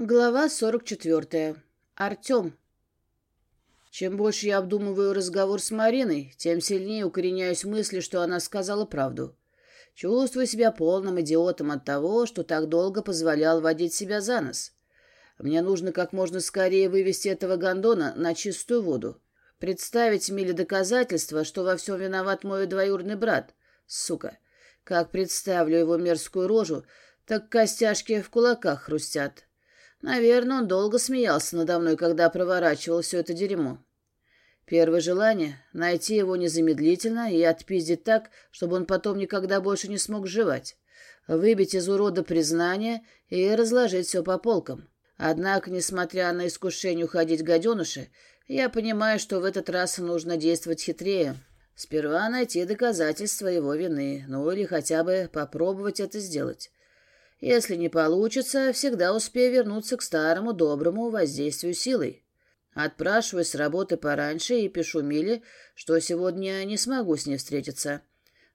Глава 44. Артем. Чем больше я обдумываю разговор с Мариной, тем сильнее укореняюсь в мысли, что она сказала правду. Чувствую себя полным идиотом от того, что так долго позволял водить себя за нос. Мне нужно как можно скорее вывести этого гондона на чистую воду. Представить Миле доказательства, что во всем виноват мой двоюродный брат. Сука. Как представлю его мерзкую рожу, так костяшки в кулаках хрустят. Наверное, он долго смеялся надо мной, когда проворачивал все это дерьмо. Первое желание — найти его незамедлительно и отпиздить так, чтобы он потом никогда больше не смог жевать. Выбить из урода признание и разложить все по полкам. Однако, несмотря на искушение уходить гаденыши, я понимаю, что в этот раз нужно действовать хитрее. Сперва найти доказательства его вины, ну или хотя бы попробовать это сделать. Если не получится, всегда успею вернуться к старому доброму воздействию силой. Отпрашиваюсь с работы пораньше и пишу Миле, что сегодня не смогу с ней встретиться.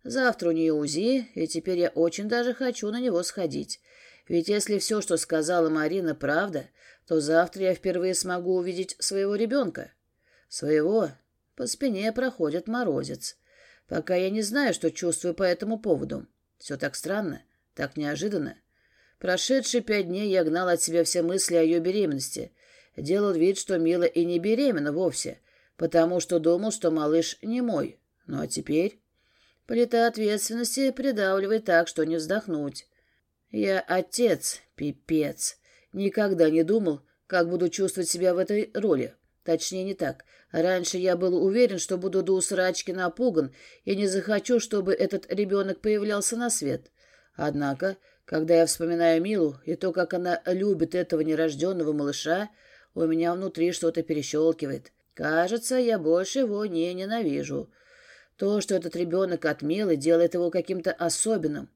Завтра у нее УЗИ, и теперь я очень даже хочу на него сходить. Ведь если все, что сказала Марина, правда, то завтра я впервые смогу увидеть своего ребенка. Своего. По спине проходит морозец. Пока я не знаю, что чувствую по этому поводу. Все так странно, так неожиданно. Прошедшие пять дней я гнал от себя все мысли о ее беременности. Делал вид, что Мила и не беременна вовсе, потому что думал, что малыш не мой. Ну а теперь... Плита ответственности придавливает так, что не вздохнуть. Я отец, пипец. Никогда не думал, как буду чувствовать себя в этой роли. Точнее, не так. Раньше я был уверен, что буду до усрачки напуган и не захочу, чтобы этот ребенок появлялся на свет. Однако когда я вспоминаю Милу и то, как она любит этого нерожденного малыша, у меня внутри что-то перещелкивает. Кажется, я больше его не ненавижу. То, что этот ребенок от Милы, делает его каким-то особенным.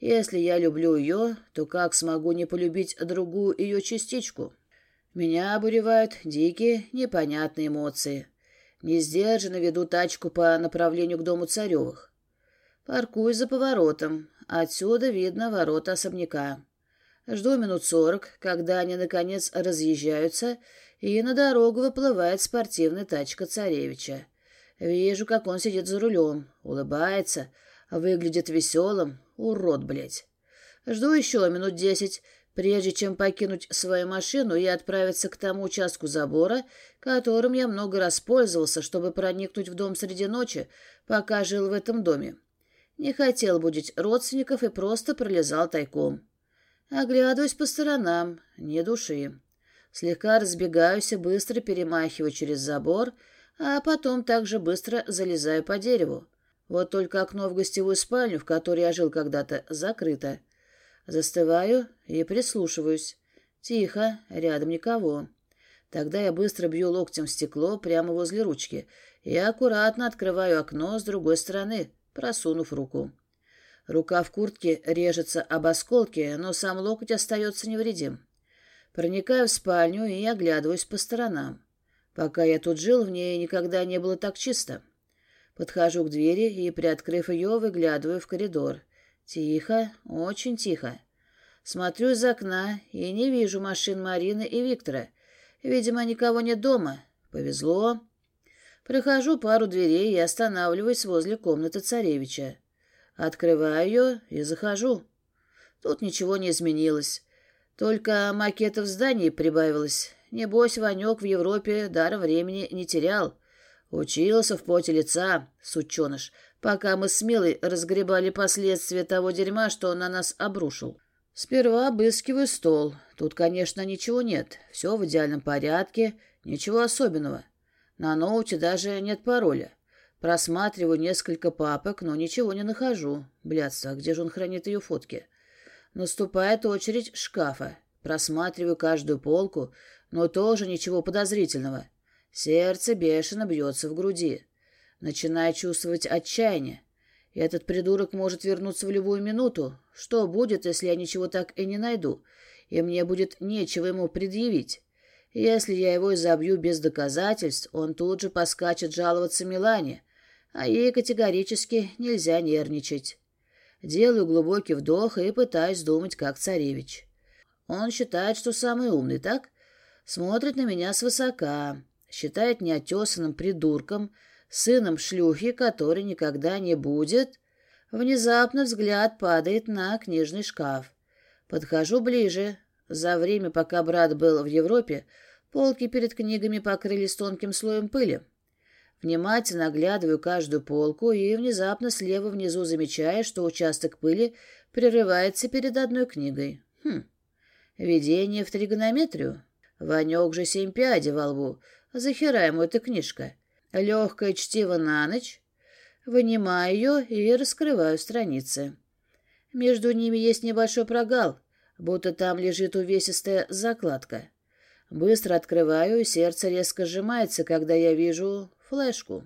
Если я люблю ее, то как смогу не полюбить другую ее частичку? Меня обуревают дикие, непонятные эмоции. Не сдержанно веду тачку по направлению к дому Царевых. Паркуюсь за поворотом, Отсюда видно ворота особняка. Жду минут сорок, когда они, наконец, разъезжаются, и на дорогу выплывает спортивная тачка царевича. Вижу, как он сидит за рулем, улыбается, выглядит веселым. Урод, блядь. Жду еще минут десять, прежде чем покинуть свою машину и отправиться к тому участку забора, которым я много раз пользовался, чтобы проникнуть в дом среди ночи, пока жил в этом доме. Не хотел будить родственников и просто пролезал тайком. Оглядываюсь по сторонам, ни души. Слегка разбегаюсь и быстро перемахиваю через забор, а потом также быстро залезаю по дереву. Вот только окно в гостевую спальню, в которой я жил когда-то, закрыто. Застываю и прислушиваюсь. Тихо, рядом никого. Тогда я быстро бью локтем в стекло прямо возле ручки и аккуратно открываю окно с другой стороны, просунув руку. Рука в куртке режется об осколки, но сам локоть остается невредим. Проникаю в спальню и оглядываюсь по сторонам. Пока я тут жил, в ней никогда не было так чисто. Подхожу к двери и, приоткрыв ее, выглядываю в коридор. Тихо, очень тихо. Смотрю из окна и не вижу машин Марины и Виктора. Видимо, никого нет дома. Повезло. Прохожу пару дверей и останавливаюсь возле комнаты царевича. Открываю ее и захожу. Тут ничего не изменилось. Только макетов зданий прибавилось. Небось, Ванек в Европе даром времени не терял. Учился в поте лица, сученыш, пока мы с Милой разгребали последствия того дерьма, что он на нас обрушил. Сперва обыскиваю стол. Тут, конечно, ничего нет. Все в идеальном порядке, ничего особенного. На ноуте даже нет пароля. Просматриваю несколько папок, но ничего не нахожу. Блядство, где же он хранит ее фотки? Наступает очередь шкафа. Просматриваю каждую полку, но тоже ничего подозрительного. Сердце бешено бьется в груди. Начинаю чувствовать отчаяние. Этот придурок может вернуться в любую минуту. Что будет, если я ничего так и не найду, и мне будет нечего ему предъявить? Если я его изобью без доказательств, он тут же поскачет жаловаться Милане, а ей категорически нельзя нервничать. Делаю глубокий вдох и пытаюсь думать, как царевич. Он считает, что самый умный, так? Смотрит на меня свысока, считает неотесанным придурком, сыном шлюхи, который никогда не будет. Внезапно взгляд падает на книжный шкаф. Подхожу ближе. За время, пока брат был в Европе, полки перед книгами покрылись тонким слоем пыли. Внимательно оглядываю каждую полку и внезапно слева внизу замечаю, что участок пыли прерывается перед одной книгой. Хм. Видение в тригонометрию. Ванек же семь пядей во лбу. Захера ему эта книжка. Легкое чтиво на ночь. Вынимаю ее и раскрываю страницы. Между ними есть небольшой прогал, будто там лежит увесистая закладка. Быстро открываю, сердце резко сжимается, когда я вижу флешку.